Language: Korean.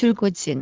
출고증